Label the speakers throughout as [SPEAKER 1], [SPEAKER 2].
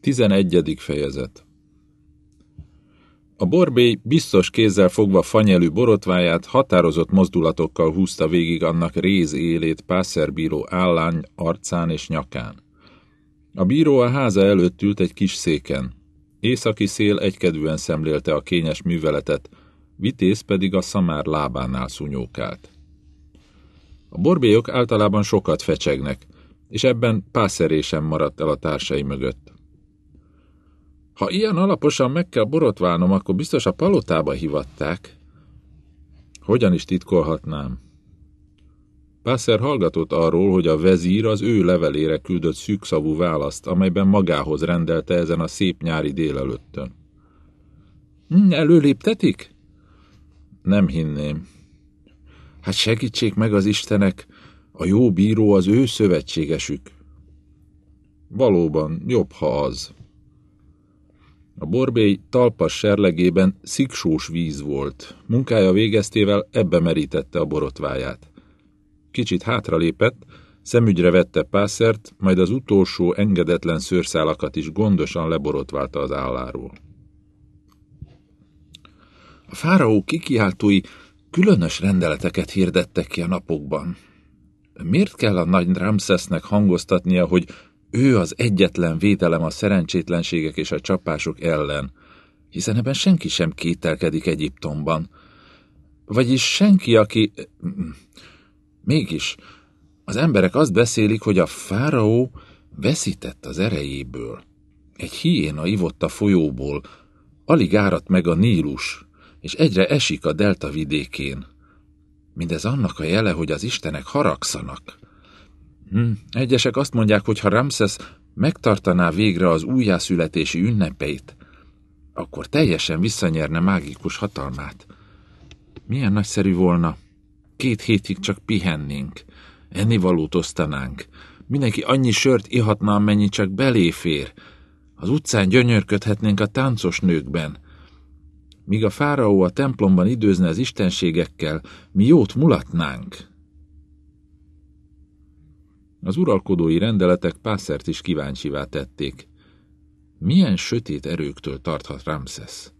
[SPEAKER 1] 11. fejezet A borbély biztos kézzel fogva fanyelű borotváját határozott mozdulatokkal húzta végig annak réz élét pászerbíró állány arcán és nyakán. A bíró a háza előtt ült egy kis széken. Északi szél egykedvűen szemlélte a kényes műveletet, vitéz pedig a szamár lábánál szúnyókált. A borbélyok általában sokat fecsegnek, és ebben pászerésen maradt el a társai mögött. Ha ilyen alaposan meg kell borotválnom, akkor biztos a palotába hivatták. Hogyan is titkolhatnám? Pászer hallgatott arról, hogy a vezír az ő levelére küldött szűkszavú választ, amelyben magához rendelte ezen a szép nyári délelőttön. Hm, előléptetik? Nem hinném. Hát segítsék meg az istenek, a jó bíró az ő szövetségesük. Valóban, jobb, ha az. A borbély talpas serlegében sziksós víz volt. Munkája végeztével ebbe merítette a borotváját. Kicsit hátralépett, szemügyre vette pászert, majd az utolsó engedetlen szőrszálakat is gondosan leborotválta az álláról. A fáraó kikiáltói különös rendeleteket hirdettek ki a napokban. Miért kell a nagy Ramszesznek hangoztatnia, hogy ő az egyetlen védelem a szerencsétlenségek és a csapások ellen, hiszen ebben senki sem kételkedik Egyiptomban. Vagyis senki, aki... Mégis, az emberek azt beszélik, hogy a fáraó veszített az erejéből. Egy hiéna ivott a folyóból, alig áradt meg a Nílus, és egyre esik a delta vidékén. Mindez annak a jele, hogy az istenek haragszanak. Hm. Egyesek azt mondják, hogy ha Ramses megtartaná végre az újjászületési ünnepeit, akkor teljesen visszanyerne mágikus hatalmát. Milyen nagyszerű volna. Két hétig csak pihennénk. Ennivalót osztanánk. Mindenki annyi sört ihatna, amennyi csak beléfér. Az utcán gyönyörködhetnénk a táncos nőkben. Míg a fáraó a templomban időzne az istenségekkel, mi jót mulatnánk. Az uralkodói rendeletek Pászert is kíváncsivá tették. Milyen sötét erőktől tarthat Ramszesz?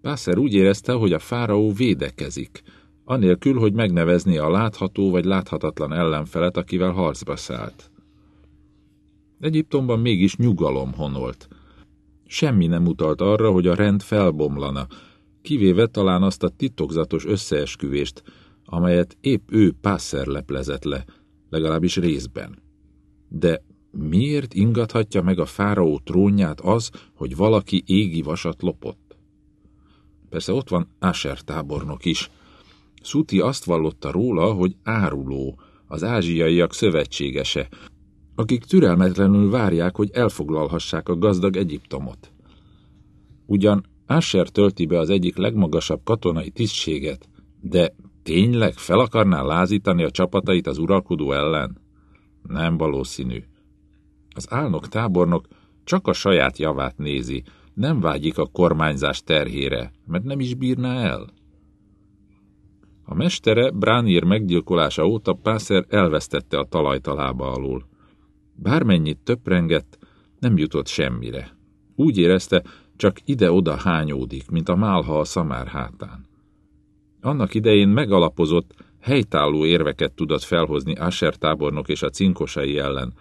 [SPEAKER 1] Pászer úgy érezte, hogy a fáraó védekezik, anélkül, hogy megnevezné a látható vagy láthatatlan ellenfelet, akivel harcba szállt. Egyiptomban mégis nyugalom honolt. Semmi nem utalt arra, hogy a rend felbomlana, kivéve talán azt a titokzatos összeesküvést, amelyet épp ő Pászer leplezett le, legalábbis részben. De miért ingathatja meg a fáraó trónját az, hogy valaki égi vasat lopott? Persze ott van Asher tábornok is. Szuti azt vallotta róla, hogy áruló, az ázsiaiak szövetségese, akik türelmetlenül várják, hogy elfoglalhassák a gazdag Egyiptomot. Ugyan Asher tölti be az egyik legmagasabb katonai tisztséget, de Tényleg fel akarná lázítani a csapatait az uralkodó ellen? Nem valószínű. Az álnok tábornok csak a saját javát nézi, nem vágyik a kormányzás terhére, mert nem is bírná el. A mestere Bránir meggyilkolása óta Pászer elvesztette a talajt a lába alól. Bármennyit töprengett, nem jutott semmire. Úgy érezte, csak ide-oda hányódik, mint a málha a szamár hátán. Annak idején megalapozott, helytálló érveket tudott felhozni Asher tábornok és a cinkosai ellen.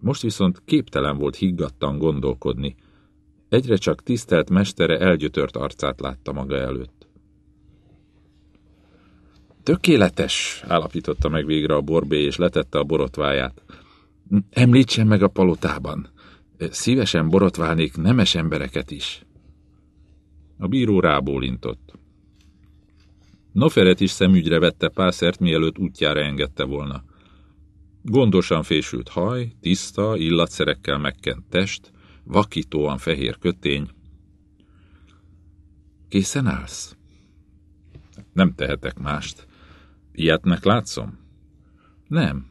[SPEAKER 1] Most viszont képtelen volt higgadtan gondolkodni. Egyre csak tisztelt mestere elgyötört arcát látta maga előtt. Tökéletes, állapította meg végre a borbé, és letette a borotváját. Említsen meg a palotában. Szívesen borotválnék nemes embereket is. A bíró rábólintott. Noferet is szemügyre vette Pászert, mielőtt útjára engedte volna. Gondosan fésült haj, tiszta, illatszerekkel megkent test, vakítóan fehér kötény. Készen állsz? Nem tehetek mást. Ilyetnek látszom? Nem.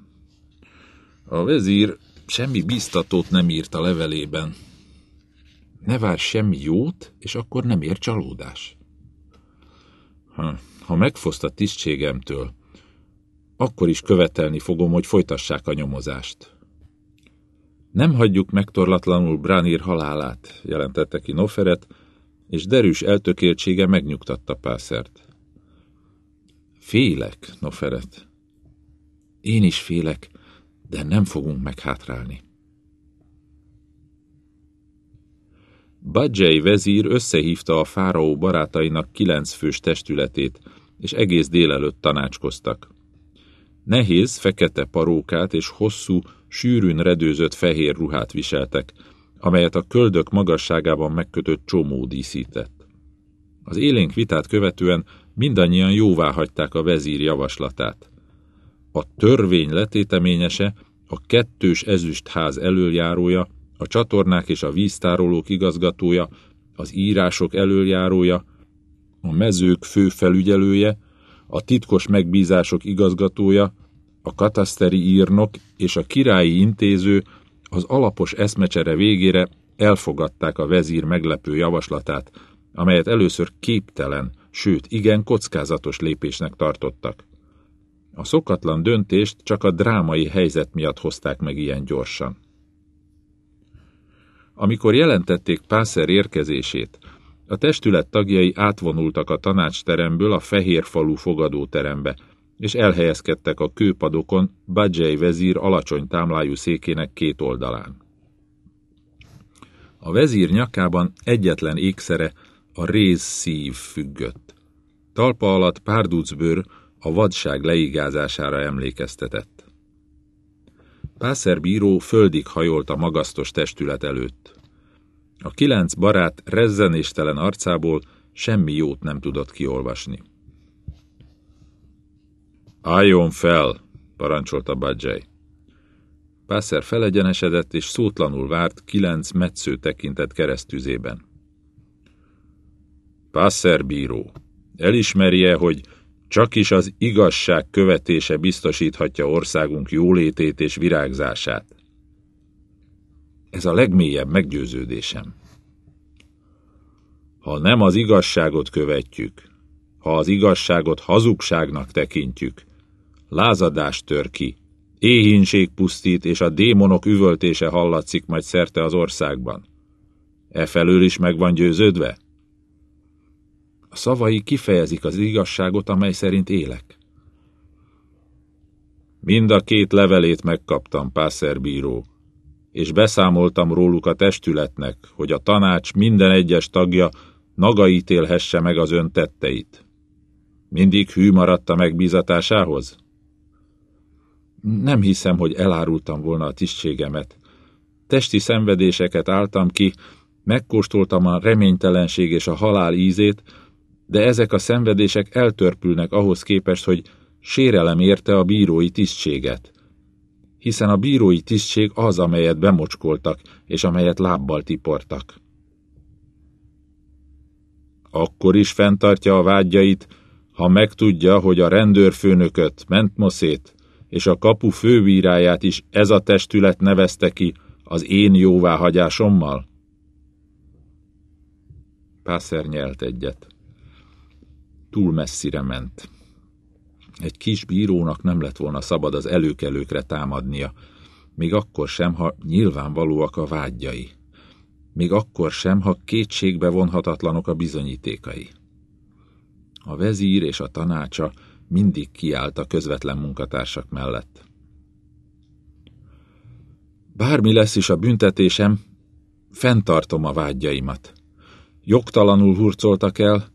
[SPEAKER 1] A vezír semmi biztatót nem írt a levelében. Ne vár semmi jót, és akkor nem ér csalódás. Ha, ha megfoszt a tisztségemtől, akkor is követelni fogom, hogy folytassák a nyomozást. Nem hagyjuk megtorlatlanul Branir halálát, jelentette ki Noferet, és derűs eltökéltsége megnyugtatta Pászert. Félek, Noferet. Én is félek, de nem fogunk meghátrálni. Badzsely vezír összehívta a fáraó barátainak kilenc fős testületét, és egész délelőtt tanácskoztak. Nehéz, fekete parókát és hosszú, sűrűn redőzött fehér ruhát viseltek, amelyet a köldök magasságában megkötött csomó díszített. Az élénk vitát követően mindannyian jóvá hagyták a vezír javaslatát. A törvény letéteményese, a kettős ezüstház elöljárója, a csatornák és a víztárolók igazgatója, az írások elöljárója, a mezők főfelügyelője, a titkos megbízások igazgatója, a kataszteri írnok és a királyi intéző az alapos eszmecsere végére elfogadták a vezír meglepő javaslatát, amelyet először képtelen, sőt igen kockázatos lépésnek tartottak. A szokatlan döntést csak a drámai helyzet miatt hozták meg ilyen gyorsan. Amikor jelentették Pászer érkezését, a testület tagjai átvonultak a tanácsteremből a fehér falu fogadóterembe, és elhelyezkedtek a kőpadokon Badzsely vezír alacsony támlájú székének két oldalán. A vezír nyakában egyetlen ékszere, a réz szív függött. Talpa alatt párducbőr a vadság leigázására emlékeztetett. Pászer bíró földig hajolt a magasztos testület előtt. A kilenc barát rezzenéstelen arcából semmi jót nem tudott kiolvasni. Álljon fel, parancsolta Badzsely. Pászer felegyenesedett és szótlanul várt kilenc metsző tekintet keresztüzében. Pászer bíró, elismerje, hogy csak is az igazság követése biztosíthatja országunk jólétét és virágzását. Ez a legmélyebb meggyőződésem. Ha nem az igazságot követjük, ha az igazságot hazugságnak tekintjük, lázadás tör ki, éhínség pusztít, és a démonok üvöltése hallatszik majd szerte az országban. E felől is meg van győződve? A szavai kifejezik az igazságot, amely szerint élek. Mind a két levelét megkaptam, pászerbíró, és beszámoltam róluk a testületnek, hogy a tanács minden egyes tagja naga ítélhesse meg az ön tetteit. Mindig hű maradt a megbízatásához? Nem hiszem, hogy elárultam volna a tisztségemet. Testi szenvedéseket álltam ki, megkóstoltam a reménytelenség és a halál ízét, de ezek a szenvedések eltörpülnek ahhoz képest, hogy sérelem érte a bírói tisztséget. Hiszen a bírói tisztség az, amelyet bemocskoltak, és amelyet lábbal tiportak. Akkor is fenntartja a vágyait, ha megtudja, hogy a rendőrfőnököt, Mentmoszét és a kapu fővíráját is ez a testület nevezte ki az én jóváhagyásommal? Pászer nyelt egyet. Túl messzire ment. Egy kis bírónak nem lett volna szabad az előkelőkre támadnia, még akkor sem, ha nyilvánvalóak a vágyjai. Még akkor sem, ha kétségbe vonhatatlanok a bizonyítékai. A vezír és a tanácsa mindig kiállt a közvetlen munkatársak mellett. Bármi lesz is a büntetésem, fenntartom a vágyjaimat. Jogtalanul hurcoltak el,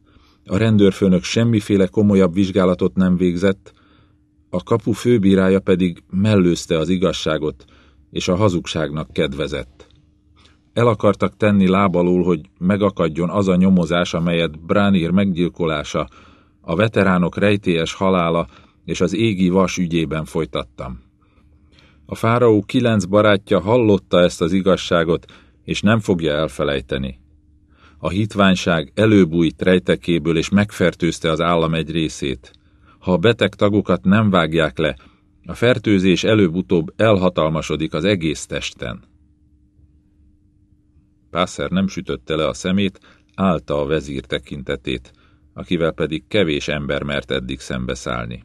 [SPEAKER 1] a rendőrfőnök semmiféle komolyabb vizsgálatot nem végzett, a kapu főbírája pedig mellőzte az igazságot, és a hazugságnak kedvezett. El akartak tenni lábalól, hogy megakadjon az a nyomozás, amelyet Bránir meggyilkolása, a veteránok rejtélyes halála és az égi vas ügyében folytattam. A fáraó kilenc barátja hallotta ezt az igazságot, és nem fogja elfelejteni. A hitványság előbújt rejtekéből és megfertőzte az állam egy részét. Ha a beteg tagokat nem vágják le, a fertőzés előbb-utóbb elhatalmasodik az egész testen. Pászer nem sütötte le a szemét, állta a vezír tekintetét, akivel pedig kevés ember mert eddig szembeszállni.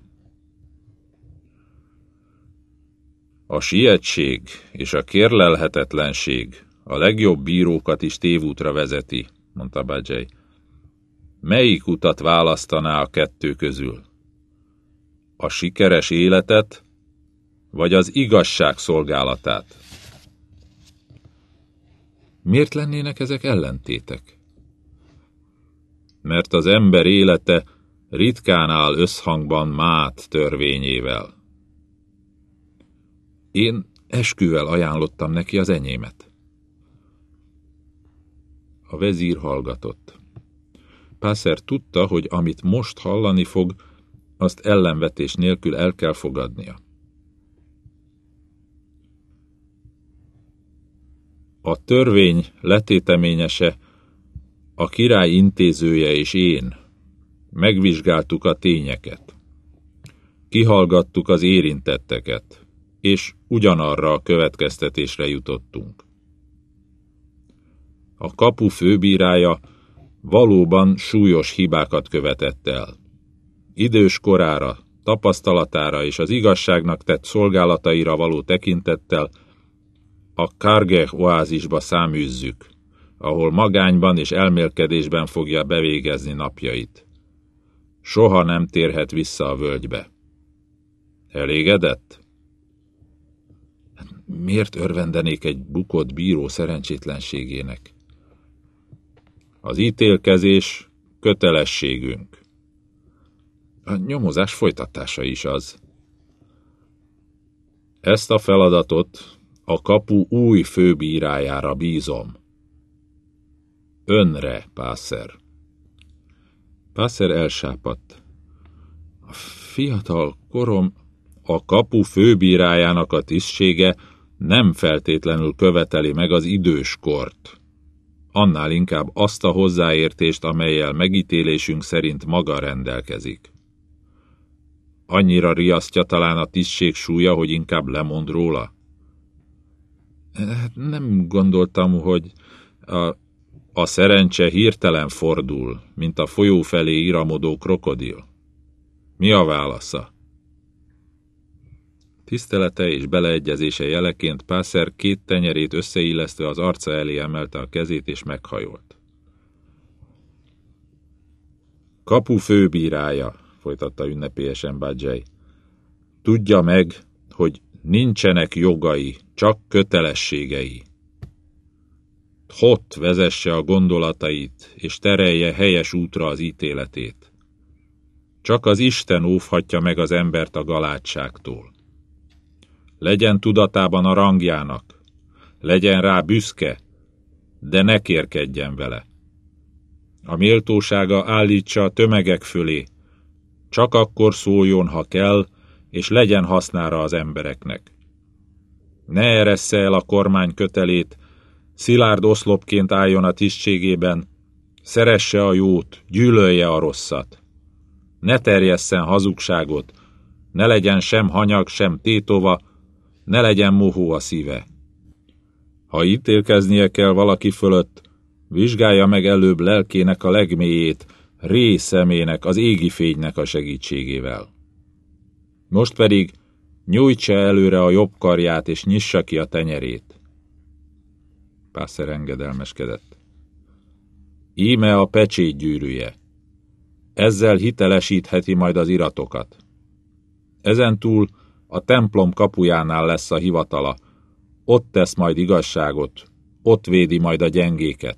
[SPEAKER 1] A sietség és a kérlelhetetlenség a legjobb bírókat is tévútra vezeti, mondta Bajay. Melyik utat választaná a kettő közül? A sikeres életet, vagy az igazság szolgálatát? Miért lennének ezek ellentétek? Mert az ember élete ritkán áll összhangban Mát törvényével. Én esküvel ajánlottam neki az enyémet. A vezír hallgatott. Pászer tudta, hogy amit most hallani fog, azt ellenvetés nélkül el kell fogadnia. A törvény letéteményese, a király intézője és én megvizsgáltuk a tényeket. Kihallgattuk az érintetteket, és ugyanarra a következtetésre jutottunk. A kapu főbírája valóban súlyos hibákat követett el. Idős korára, tapasztalatára és az igazságnak tett szolgálataira való tekintettel a Kargeh oázisba száműzzük, ahol magányban és elmélkedésben fogja bevégezni napjait. Soha nem térhet vissza a völgybe. Elégedett? Miért örvendenék egy bukott bíró szerencsétlenségének? Az ítélkezés kötelességünk. A nyomozás folytatása is az. Ezt a feladatot a kapu új főbírájára bízom. Önre, Pászer. Pászer elsápadt. A fiatal korom a kapu főbírájának a tisztsége nem feltétlenül követeli meg az időskort. Annál inkább azt a hozzáértést, amelyel megítélésünk szerint maga rendelkezik. Annyira riasztja talán a tisztség súlya, hogy inkább lemond róla? Hát nem gondoltam, hogy a, a szerencse hirtelen fordul, mint a folyó felé iramodó krokodil. Mi a válasza? Tisztelete és beleegyezése jeleként Pászer két tenyerét összeillesztve az arca elé emelte a kezét és meghajolt. Kapu főbírája, folytatta ünnepélyesen Badzsely. Tudja meg, hogy nincsenek jogai, csak kötelességei. Hot vezesse a gondolatait, és terelje helyes útra az ítéletét. Csak az Isten óvhatja meg az embert a galátságtól. Legyen tudatában a rangjának, legyen rá büszke, de ne kérkedjen vele. A méltósága állítsa a tömegek fölé, csak akkor szóljon, ha kell, és legyen hasznára az embereknek. Ne eressze el a kormány kötelét, szilárd oszlopként álljon a tisztségében, szeresse a jót, gyűlölje a rosszat. Ne terjesszen hazugságot, ne legyen sem hanyag, sem tétova, ne legyen mohó a szíve. Ha ítélkeznie kell valaki fölött, vizsgálja meg előbb lelkének a legmélyét, ré szemének, az égi fénynek a segítségével. Most pedig nyújtsa előre a jobb karját, és nyissa ki a tenyerét. Pászer engedelmeskedett. Íme a pecsét gyűrűje. Ezzel hitelesítheti majd az iratokat. Ezentúl a templom kapujánál lesz a hivatala. Ott tesz majd igazságot, ott védi majd a gyengéket.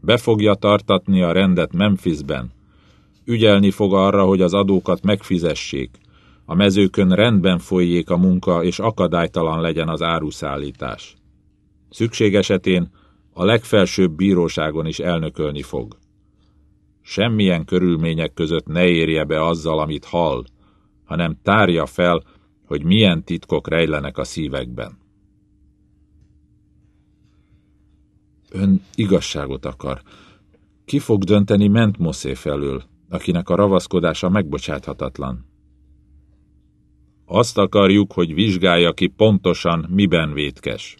[SPEAKER 1] Be fogja tartatni a rendet Memphisben. Ügyelni fog arra, hogy az adókat megfizessék, a mezőkön rendben folyjék a munka, és akadálytalan legyen az áruszállítás. Szükség esetén a legfelsőbb bíróságon is elnökölni fog. Semmilyen körülmények között ne érje be azzal, amit hall, hanem tárja fel, hogy milyen titkok rejlenek a szívekben. Ön igazságot akar. Ki fog dönteni Mentmoszé felől, akinek a ravaszkodása megbocsáthatatlan? Azt akarjuk, hogy vizsgálja ki pontosan, miben vétkes.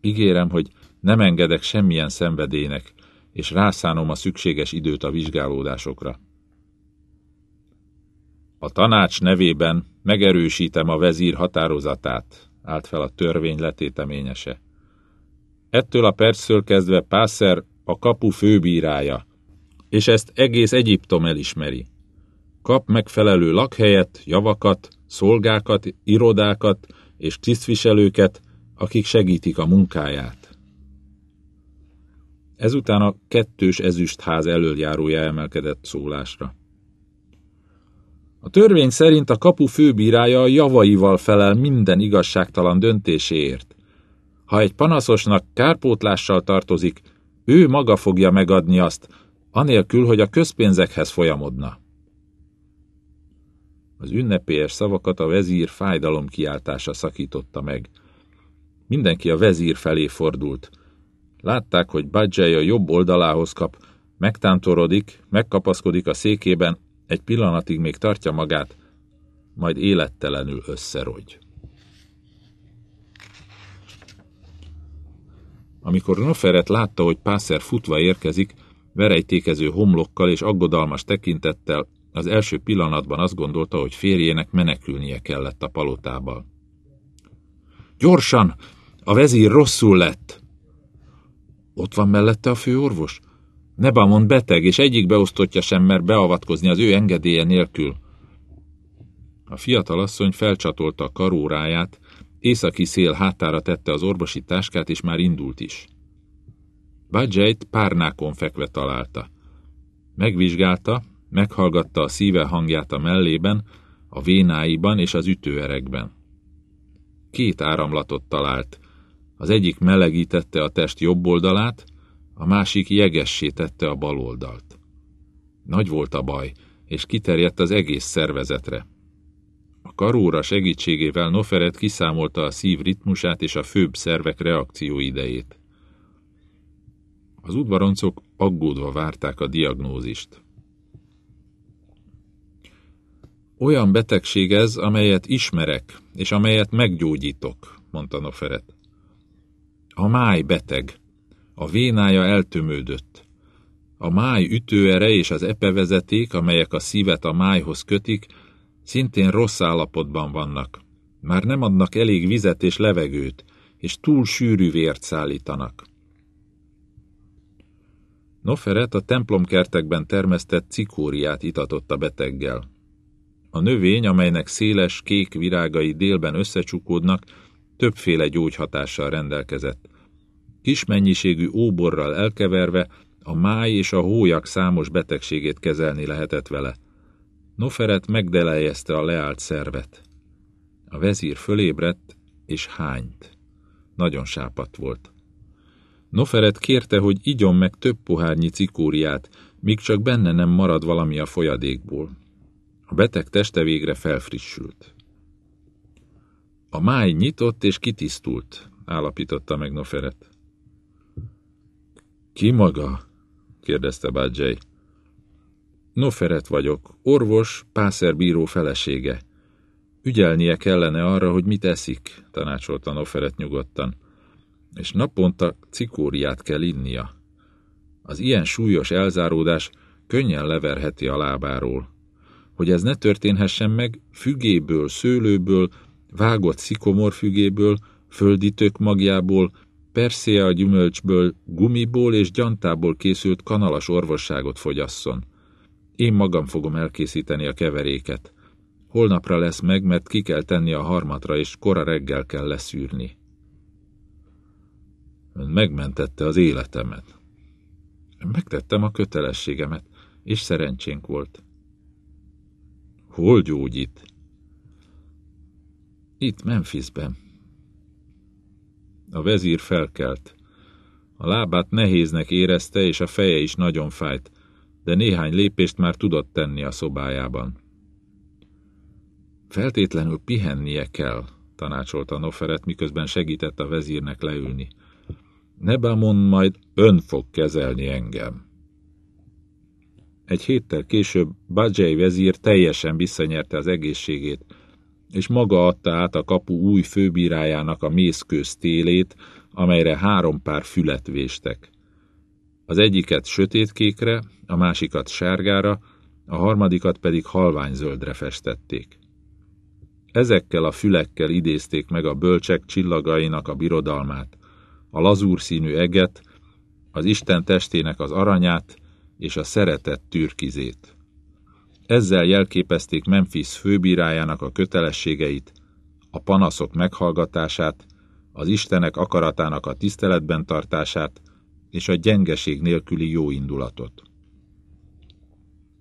[SPEAKER 1] Ígérem, hogy nem engedek semmilyen szenvedének, és rászánom a szükséges időt a vizsgálódásokra. A tanács nevében megerősítem a vezír határozatát, állt fel a törvény letéteményese. Ettől a perctől kezdve Pászer a kapu főbírája, és ezt egész Egyiptom elismeri. Kap megfelelő lakhelyet, javakat, szolgákat, irodákat és tisztviselőket, akik segítik a munkáját. Ezután a kettős ezüstház elöljárója emelkedett szólásra. A törvény szerint a kapu főbírája javaival felel minden igazságtalan döntéséért. Ha egy panaszosnak kárpótlással tartozik, ő maga fogja megadni azt, anélkül, hogy a közpénzekhez folyamodna. Az ünnepélyes szavakat a vezír fájdalom kiáltása szakította meg. Mindenki a vezír felé fordult. Látták, hogy Badzsely a jobb oldalához kap, megtántorodik, megkapaszkodik a székében, egy pillanatig még tartja magát, majd élettelenül összerogy. Amikor Noferet látta, hogy Pászer futva érkezik, verejtékező homlokkal és aggodalmas tekintettel, az első pillanatban azt gondolta, hogy férjének menekülnie kellett a palotából. Gyorsan! A vezír rosszul lett! Ott van mellette a főorvos? Nebamon beteg, és egyik beosztottja sem mer beavatkozni az ő engedélye nélkül. A fiatal asszony felcsatolta a karóráját, északi szél hátára tette az orvosi táskát, és már indult is. Badzsejt párnákon fekve találta. Megvizsgálta, meghallgatta a szíve hangját a mellében, a vénáiban és az ütőerekben. Két áramlatot talált. Az egyik melegítette a test jobb oldalát, a másik jegessé tette a bal oldalt. Nagy volt a baj, és kiterjedt az egész szervezetre. A karóra segítségével Noferet kiszámolta a szív ritmusát és a főbb szervek reakcióidejét. Az udvaroncok aggódva várták a diagnózist. Olyan betegség ez, amelyet ismerek, és amelyet meggyógyítok, mondta Noferet. A máj beteg. A vénája eltömődött. A máj ütőere és az epevezeték, amelyek a szívet a májhoz kötik, szintén rossz állapotban vannak. Már nem adnak elég vizet és levegőt, és túl sűrű vért szállítanak. Noferet a templomkertekben termesztett cikóriát itatott a beteggel. A növény, amelynek széles, kék virágai délben összecsukódnak, többféle gyógyhatással rendelkezett. Kis mennyiségű óborral elkeverve a máj és a hólyag számos betegségét kezelni lehetett vele. Noferet megdelejezte a leált szervet. A vezír fölébredt és hányt. Nagyon sápat volt. Noferet kérte, hogy igyon meg több pohárnyi cikóriát, míg csak benne nem marad valami a folyadékból. A beteg teste végre felfrissült. A máj nyitott és kitisztult, állapította meg Noferet. Ki maga? kérdezte Badzsely. Noferet vagyok, orvos, pászerbíró felesége. Ügyelnie kellene arra, hogy mit eszik, tanácsolta Noferet nyugodtan. És naponta cikóriát kell innia. Az ilyen súlyos elzáródás könnyen leverheti a lábáról. Hogy ez ne történhessen meg, fügéből, szőlőből, vágott szikomorfügéből, tök magjából, persze a gyümölcsből, gumiból és gyantából készült kanalas orvosságot fogyasszon. Én magam fogom elkészíteni a keveréket. Holnapra lesz meg, mert ki kell tenni a harmatra, és kora reggel kell leszűrni. Ön megmentette az életemet. Megtettem a kötelességemet, és szerencsénk volt. Hol gyógyít? Itt, Memphisben. A vezír felkelt. A lábát nehéznek érezte, és a feje is nagyon fájt, de néhány lépést már tudott tenni a szobájában. Feltétlenül pihennie kell, tanácsolta Noferet, miközben segített a vezírnek leülni. Nebamon majd ön fog kezelni engem. Egy héttel később Badzsely vezír teljesen visszanyerte az egészségét, és maga adta át a kapu új főbírájának a mészkőz télét, amelyre három pár fület véstek. Az egyiket sötétkékre, a másikat sárgára, a harmadikat pedig halványzöldre festették. Ezekkel a fülekkel idézték meg a bölcsek csillagainak a birodalmát, a lazúr színű eget, az Isten testének az aranyát és a szeretett türkizét. Ezzel jelképezték Memphis főbírájának a kötelességeit, a panaszok meghallgatását, az Istenek akaratának a tiszteletben tartását és a gyengeség nélküli jó indulatot.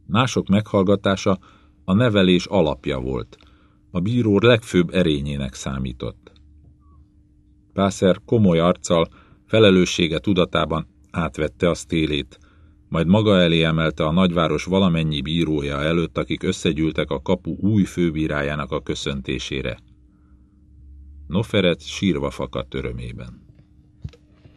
[SPEAKER 1] Mások meghallgatása a nevelés alapja volt, a bíró legfőbb erényének számított. Pászer komoly arccal, felelőssége tudatában átvette a stélét, majd maga elé emelte a nagyváros valamennyi bírója előtt, akik összegyűltek a kapu új főbírájának a köszöntésére. Noferet sírva fakadt örömében.